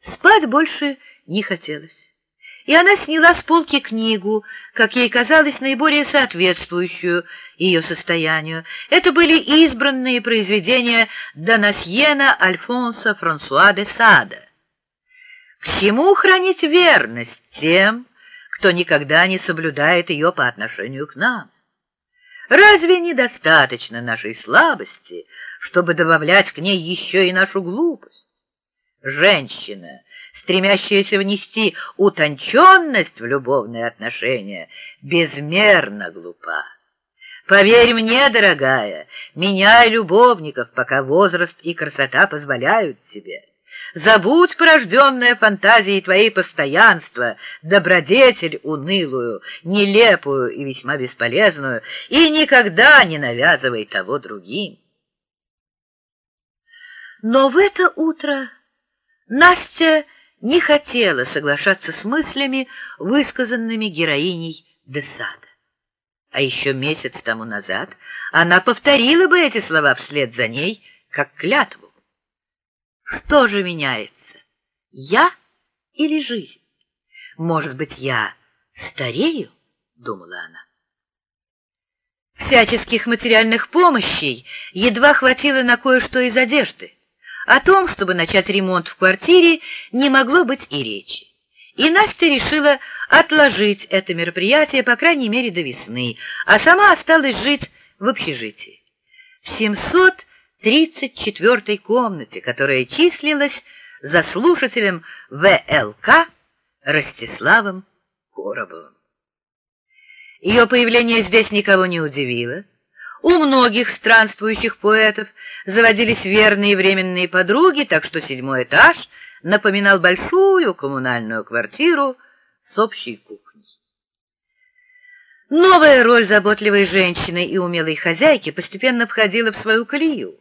Спать больше не хотелось. И она сняла с полки книгу, как ей казалось, наиболее соответствующую ее состоянию. Это были избранные произведения Донасьена Альфонса Франсуа де Сада. К чему хранить верность тем, кто никогда не соблюдает ее по отношению к нам? Разве недостаточно нашей слабости, чтобы добавлять к ней еще и нашу глупость? Женщина, стремящаяся внести утонченность в любовные отношения, безмерно глупа. Поверь мне, дорогая, меняй любовников, пока возраст и красота позволяют тебе. Забудь порожденное фантазией твоей постоянства, добродетель унылую, нелепую и весьма бесполезную, и никогда не навязывай того другим. Но в это утро Настя не хотела соглашаться с мыслями, высказанными героиней Десада. А еще месяц тому назад она повторила бы эти слова вслед за ней, как клятву. Что же меняется, я или жизнь? Может быть, я старею, думала она. Всяческих материальных помощей едва хватило на кое-что из одежды. О том, чтобы начать ремонт в квартире, не могло быть и речи. И Настя решила отложить это мероприятие, по крайней мере, до весны, а сама осталась жить в общежитии. В 734-й комнате, которая числилась за слушателем ВЛК Ростиславом Коробовым. Ее появление здесь никого не удивило. У многих странствующих поэтов заводились верные временные подруги, так что седьмой этаж напоминал большую коммунальную квартиру с общей кухней. Новая роль заботливой женщины и умелой хозяйки постепенно входила в свою колею.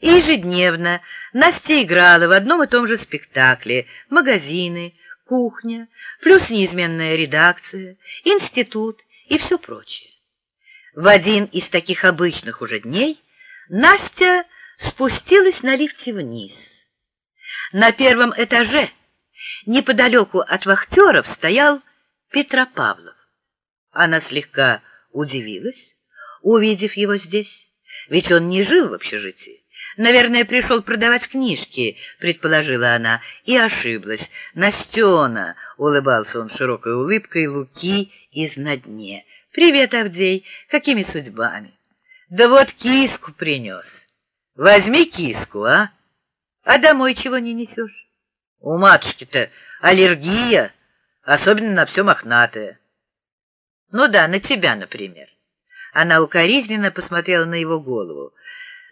И ежедневно Настя играла в одном и том же спектакле магазины, кухня, плюс неизменная редакция, институт и все прочее. В один из таких обычных уже дней Настя спустилась на лифте вниз. На первом этаже, неподалеку от вахтеров, стоял Петропавлов. Она слегка удивилась, увидев его здесь, ведь он не жил в общежитии. Наверное, пришел продавать книжки, предположила она, и ошиблась. Настена, улыбался он широкой улыбкой Луки из на дне. «Привет, Авдей! Какими судьбами?» «Да вот киску принес. Возьми киску, а? А домой чего не несешь?» «У матушки-то аллергия, особенно на все мохнатое». «Ну да, на тебя, например». Она укоризненно посмотрела на его голову.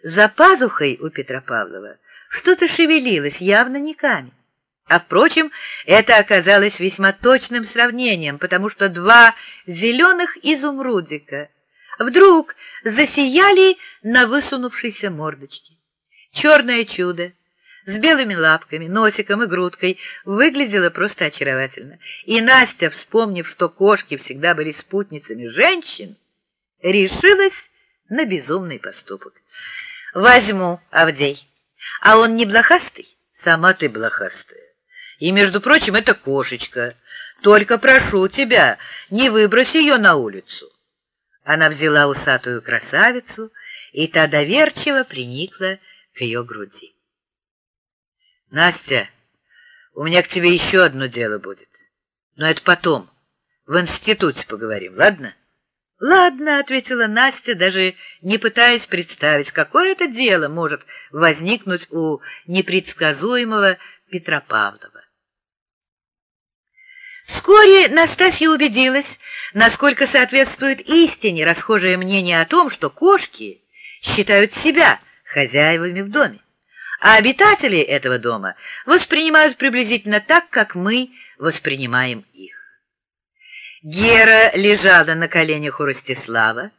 За пазухой у Петра Павлова что-то шевелилось, явно не камень. А, впрочем, это оказалось весьма точным сравнением, потому что два зеленых изумрудика вдруг засияли на высунувшейся мордочке. Черное чудо с белыми лапками, носиком и грудкой выглядело просто очаровательно. И Настя, вспомнив, что кошки всегда были спутницами женщин, решилась на безумный поступок. «Возьму, Авдей. А он не блохастый?» «Сама ты блохастая. И, между прочим, это кошечка. Только прошу тебя, не выбрось ее на улицу. Она взяла усатую красавицу, и та доверчиво приникла к ее груди. Настя, у меня к тебе еще одно дело будет. Но это потом. В институте поговорим, ладно? Ладно, ответила Настя, даже не пытаясь представить, какое это дело может возникнуть у непредсказуемого Петра Павлова. Вскоре Настасья убедилась, насколько соответствует истине расхожее мнение о том, что кошки считают себя хозяевами в доме, а обитатели этого дома воспринимают приблизительно так, как мы воспринимаем их. Гера лежала на коленях у Ростислава,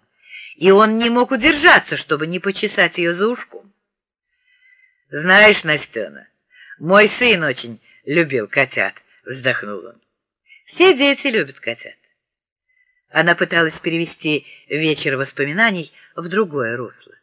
и он не мог удержаться, чтобы не почесать ее за ушком. «Знаешь, Настена, мой сын очень любил котят», — вздохнул он. Все дети любят котят. Она пыталась перевести вечер воспоминаний в другое русло.